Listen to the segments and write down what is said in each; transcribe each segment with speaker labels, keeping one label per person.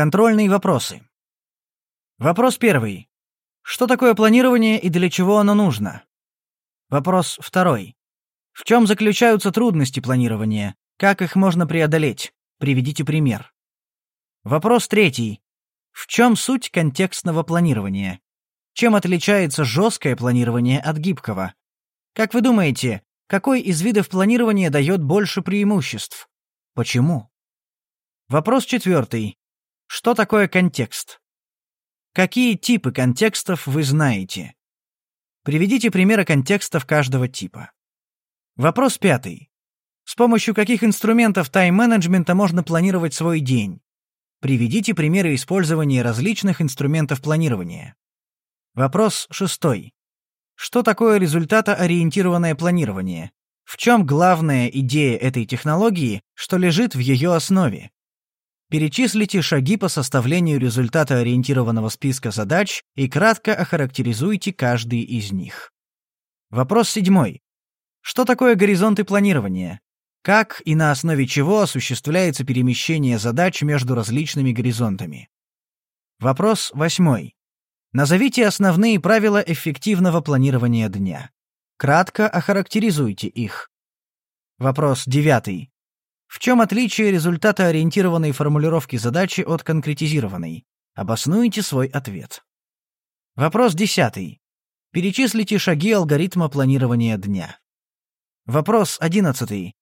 Speaker 1: Контрольные вопросы. Вопрос первый. Что такое планирование и для чего оно нужно? Вопрос второй. В чем заключаются трудности планирования? Как их можно преодолеть? Приведите пример. Вопрос третий. В чем суть контекстного планирования? Чем отличается жесткое планирование от гибкого? Как вы думаете, какой из видов планирования дает больше преимуществ? Почему? Вопрос четвертый. Что такое контекст? Какие типы контекстов вы знаете? Приведите примеры контекстов каждого типа. Вопрос пятый. С помощью каких инструментов тайм-менеджмента можно планировать свой день? Приведите примеры использования различных инструментов планирования. Вопрос шестой. Что такое результатоориентированное планирование? В чем главная идея этой технологии, что лежит в ее основе? Перечислите шаги по составлению результата ориентированного списка задач и кратко охарактеризуйте каждый из них. Вопрос седьмой. Что такое горизонты планирования? Как и на основе чего осуществляется перемещение задач между различными горизонтами? Вопрос восьмой. Назовите основные правила эффективного планирования дня. Кратко охарактеризуйте их. Вопрос девятый. В чем отличие результата ориентированной формулировки задачи от конкретизированной? Обоснуйте свой ответ. Вопрос десятый. Перечислите шаги алгоритма планирования дня. Вопрос одиннадцатый.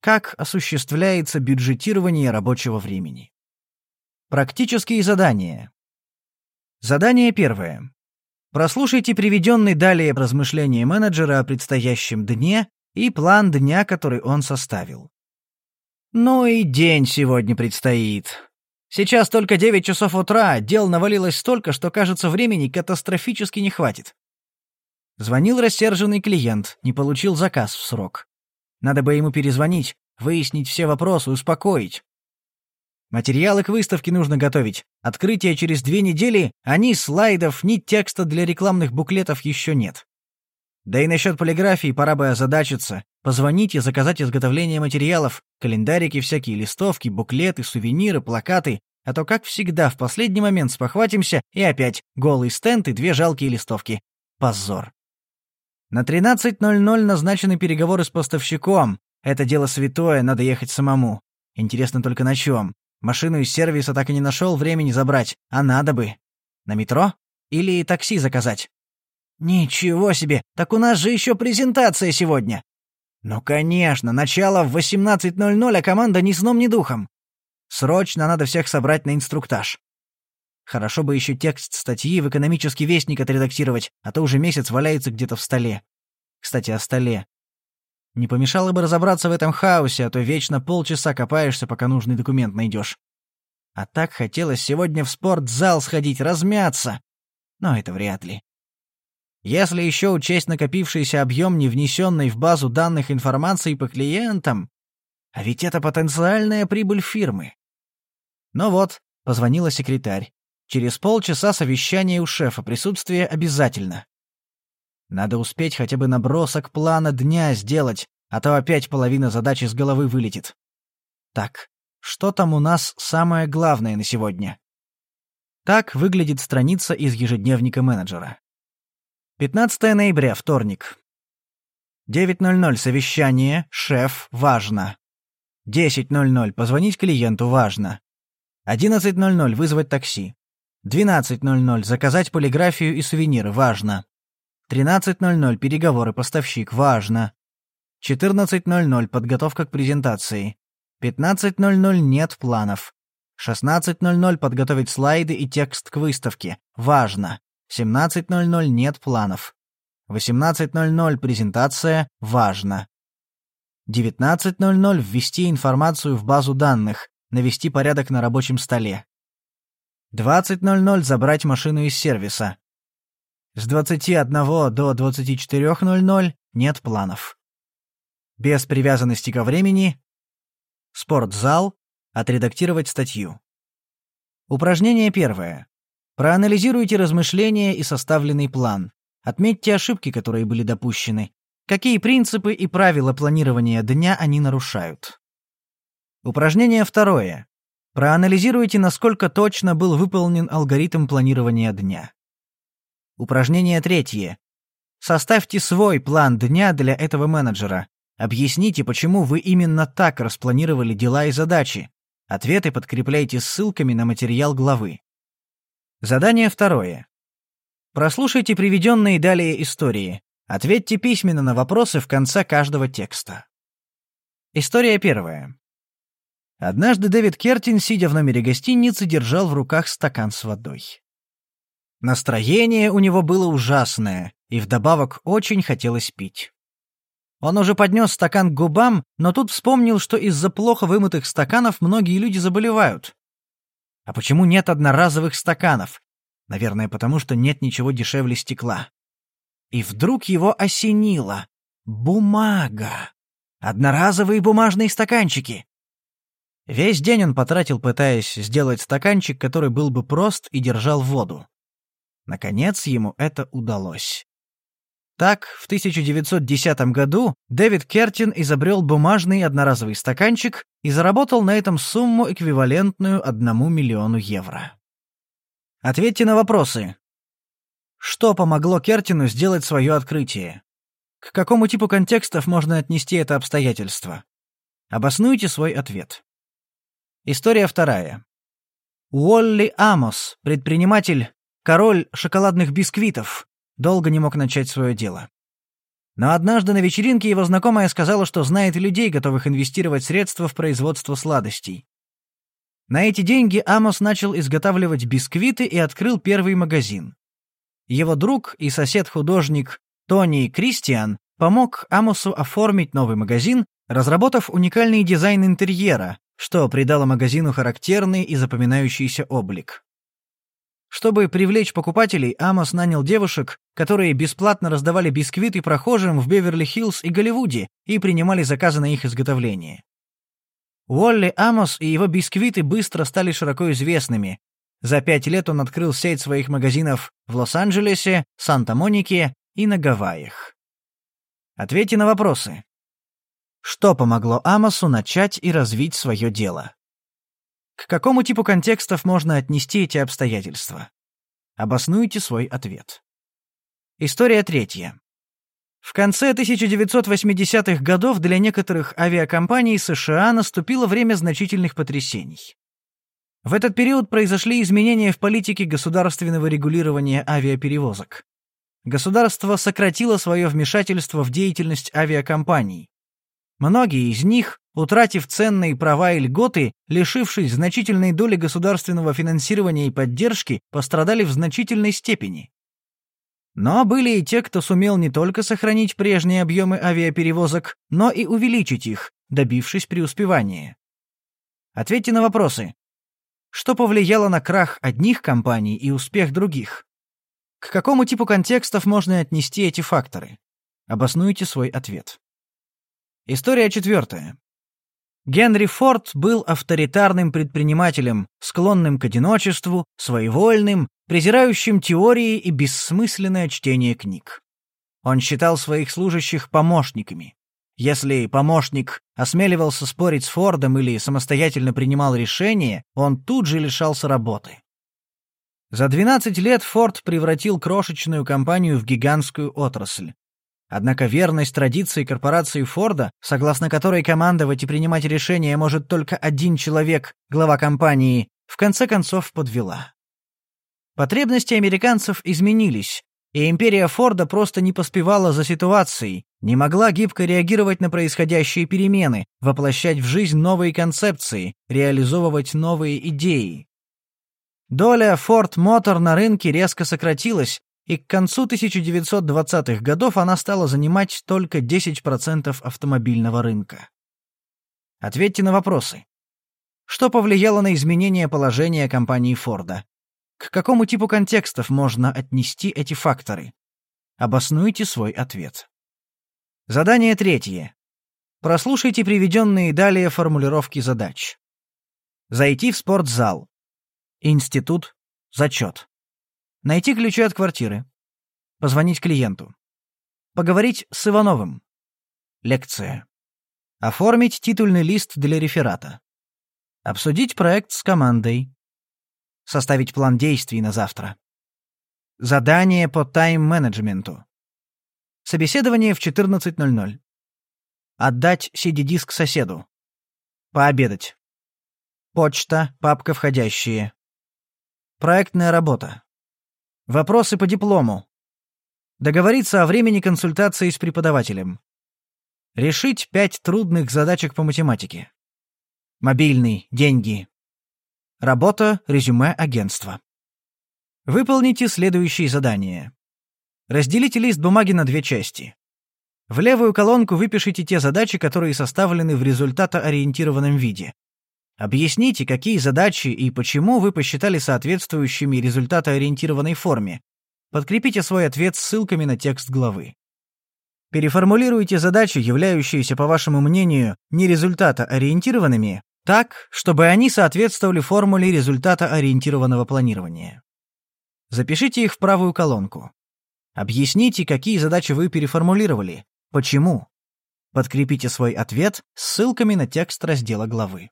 Speaker 1: Как осуществляется бюджетирование рабочего времени? Практические задания. Задание первое. Прослушайте приведенный далее размышления менеджера о предстоящем дне и план дня, который он составил. Ну и день сегодня предстоит. Сейчас только девять часов утра, дел навалилось столько, что, кажется, времени катастрофически не хватит. Звонил рассерженный клиент, не получил заказ в срок. Надо бы ему перезвонить, выяснить все вопросы, успокоить. Материалы к выставке нужно готовить. Открытие через две недели, а ни слайдов, ни текста для рекламных буклетов еще нет. Да и насчет полиграфии пора бы озадачиться. Позвонить и заказать изготовление материалов, календарики всякие, листовки, буклеты, сувениры, плакаты. А то, как всегда, в последний момент спохватимся, и опять голый стенд и две жалкие листовки. Позор. На 13.00 назначены переговоры с поставщиком. Это дело святое, надо ехать самому. Интересно только на чем. Машину из сервиса так и не нашел времени забрать, а надо бы. На метро? Или такси заказать? «Ничего себе! Так у нас же еще презентация сегодня!» «Ну, конечно, начало в 18.00, а команда ни сном, ни духом. Срочно надо всех собрать на инструктаж. Хорошо бы еще текст статьи в экономический вестник отредактировать, а то уже месяц валяется где-то в столе. Кстати, о столе. Не помешало бы разобраться в этом хаосе, а то вечно полчаса копаешься, пока нужный документ найдешь. А так хотелось сегодня в спортзал сходить, размяться. Но это вряд ли. Если еще учесть накопившийся объем невнесенной в базу данных информации по клиентам, а ведь это потенциальная прибыль фирмы. Ну вот, позвонила секретарь. Через полчаса совещание у шефа, присутствие обязательно. Надо успеть хотя бы набросок плана дня сделать, а то опять половина задачи с головы вылетит. Так, что там у нас самое главное на сегодня? Так выглядит страница из ежедневника менеджера. 15 ноября, вторник. 9.00 совещание, шеф, важно. 10.00 позвонить клиенту, важно. 11.00 вызвать такси. 12.00 заказать полиграфию и сувениры, важно. 13.00 переговоры поставщик, важно. 14.00 подготовка к презентации. 15.00 нет планов. 16.00 подготовить слайды и текст к выставке, важно. 17.00 нет планов. 18.00 презентация, важно. 19.00 ввести информацию в базу данных, навести порядок на рабочем столе. 20.00 забрать машину из сервиса. С 21 до 24.00 нет планов. Без привязанности ко времени. Спортзал. Отредактировать статью. Упражнение первое. Проанализируйте размышления и составленный план. Отметьте ошибки, которые были допущены. Какие принципы и правила планирования дня они нарушают. Упражнение второе. Проанализируйте, насколько точно был выполнен алгоритм планирования дня. Упражнение третье. Составьте свой план дня для этого менеджера. Объясните, почему вы именно так распланировали дела и задачи. Ответы подкрепляйте ссылками на материал главы. Задание второе. Прослушайте приведенные далее истории. Ответьте письменно на вопросы в конце каждого текста. История первая. Однажды Дэвид Кертин, сидя в номере гостиницы, держал в руках стакан с водой. Настроение у него было ужасное, и вдобавок очень хотелось пить. Он уже поднес стакан к губам, но тут вспомнил, что из-за плохо вымытых стаканов многие люди заболевают. А почему нет одноразовых стаканов? Наверное, потому что нет ничего дешевле стекла. И вдруг его осенило. Бумага. Одноразовые бумажные стаканчики. Весь день он потратил, пытаясь сделать стаканчик, который был бы прост и держал воду. Наконец ему это удалось. Так, в 1910 году Дэвид Кертин изобрел бумажный одноразовый стаканчик и заработал на этом сумму, эквивалентную одному миллиону евро. Ответьте на вопросы. Что помогло Кертину сделать свое открытие? К какому типу контекстов можно отнести это обстоятельство? Обоснуйте свой ответ. История вторая. Уолли Амос, предприниматель, король шоколадных бисквитов, долго не мог начать свое дело. Но однажды на вечеринке его знакомая сказала, что знает людей, готовых инвестировать средства в производство сладостей. На эти деньги Амос начал изготавливать бисквиты и открыл первый магазин. Его друг и сосед-художник Тони Кристиан помог Амосу оформить новый магазин, разработав уникальный дизайн интерьера, что придало магазину характерный и запоминающийся облик. Чтобы привлечь покупателей, Амос нанял девушек, которые бесплатно раздавали бисквиты прохожим в Беверли-Хиллз и Голливуде и принимали заказы на их изготовление. Уолли Амос и его бисквиты быстро стали широко известными. За пять лет он открыл сеть своих магазинов в Лос-Анджелесе, Санта-Монике и на Гавайях. Ответьте на вопросы. Что помогло Амосу начать и развить свое дело? К какому типу контекстов можно отнести эти обстоятельства? Обоснуйте свой ответ. История третья. В конце 1980-х годов для некоторых авиакомпаний США наступило время значительных потрясений. В этот период произошли изменения в политике государственного регулирования авиаперевозок. Государство сократило свое вмешательство в деятельность авиакомпаний. Многие из них, утратив ценные права и льготы, лишившись значительной доли государственного финансирования и поддержки, пострадали в значительной степени. Но были и те, кто сумел не только сохранить прежние объемы авиаперевозок, но и увеличить их, добившись преуспевания. Ответьте на вопросы. Что повлияло на крах одних компаний и успех других? К какому типу контекстов можно отнести эти факторы? Обоснуйте свой ответ. История четвертая. Генри Форд был авторитарным предпринимателем, склонным к одиночеству, своевольным, презирающим теории и бессмысленное чтение книг. Он считал своих служащих помощниками. Если помощник осмеливался спорить с Фордом или самостоятельно принимал решения, он тут же лишался работы. За 12 лет Форд превратил крошечную компанию в гигантскую отрасль. Однако верность традиции корпорации Форда, согласно которой командовать и принимать решения может только один человек, глава компании, в конце концов подвела. Потребности американцев изменились, и империя Форда просто не поспевала за ситуацией, не могла гибко реагировать на происходящие перемены, воплощать в жизнь новые концепции, реализовывать новые идеи. Доля Ford Motor на рынке резко сократилась, и к концу 1920-х годов она стала занимать только 10% автомобильного рынка. Ответьте на вопросы. Что повлияло на изменение положения компании Форда? К какому типу контекстов можно отнести эти факторы? Обоснуйте свой ответ. Задание третье. Прослушайте приведенные далее формулировки задач. Зайти в спортзал. Институт. Зачет. Найти ключи от квартиры. Позвонить клиенту. Поговорить с Ивановым. Лекция. Оформить титульный лист для реферата. Обсудить проект с командой. Составить план действий на завтра. Задание по тайм-менеджменту. Собеседование в 14.00. Отдать CD-диск соседу. Пообедать. Почта, папка входящие. Проектная работа. Вопросы по диплому. Договориться о времени консультации с преподавателем. Решить пять трудных задачек по математике. Мобильный, деньги. Работа, резюме агентства. Выполните следующие задания. Разделите лист бумаги на две части. В левую колонку выпишите те задачи, которые составлены в результатоориентированном виде. Объясните, какие задачи и почему вы посчитали соответствующими результатоориентированной форме. Подкрепите свой ответ ссылками на текст главы. Переформулируйте задачи, являющиеся, по вашему мнению, не результатоориентированными, так, чтобы они соответствовали формуле результатоориентированного планирования. Запишите их в правую колонку. Объясните, какие задачи вы переформулировали, Почему? Подкрепите свой ответ ссылками на текст раздела главы.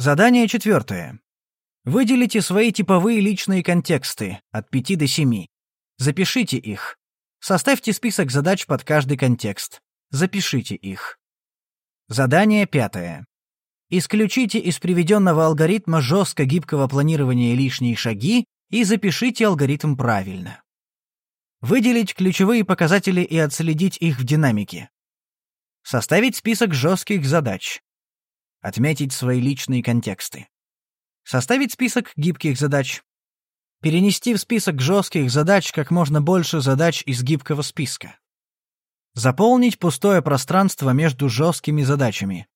Speaker 1: Задание четвертое. Выделите свои типовые личные контексты от 5 до 7. Запишите их. Составьте список задач под каждый контекст. Запишите их. Задание пятое. Исключите из приведенного алгоритма жестко гибкого планирования лишние шаги и запишите алгоритм правильно. Выделить ключевые показатели и отследить их в динамике. Составить список жестких задач. Отметить свои личные контексты. Составить список гибких задач. Перенести в список жестких задач как можно больше задач из гибкого списка. Заполнить пустое пространство между жесткими задачами.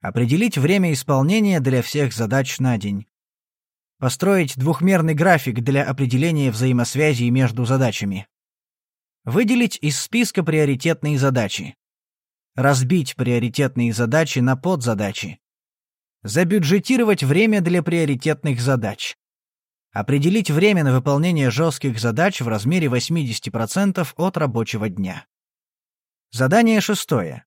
Speaker 1: Определить время исполнения для всех задач на день. Построить двухмерный график для определения взаимосвязей между задачами. Выделить из списка приоритетные задачи. Разбить приоритетные задачи на подзадачи. Забюджетировать время для приоритетных задач. Определить время на выполнение жестких задач в размере 80% от рабочего дня. Задание шестое.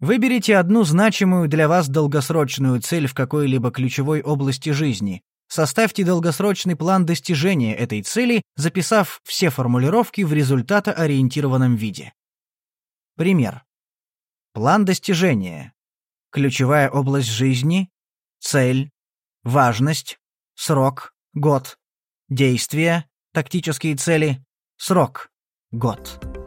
Speaker 1: Выберите одну значимую для вас долгосрочную цель в какой-либо ключевой области жизни, Составьте долгосрочный план достижения этой цели, записав все формулировки в результатоориентированном виде. Пример. План достижения. Ключевая область жизни, цель, важность, срок, год, действия, тактические цели, срок, год.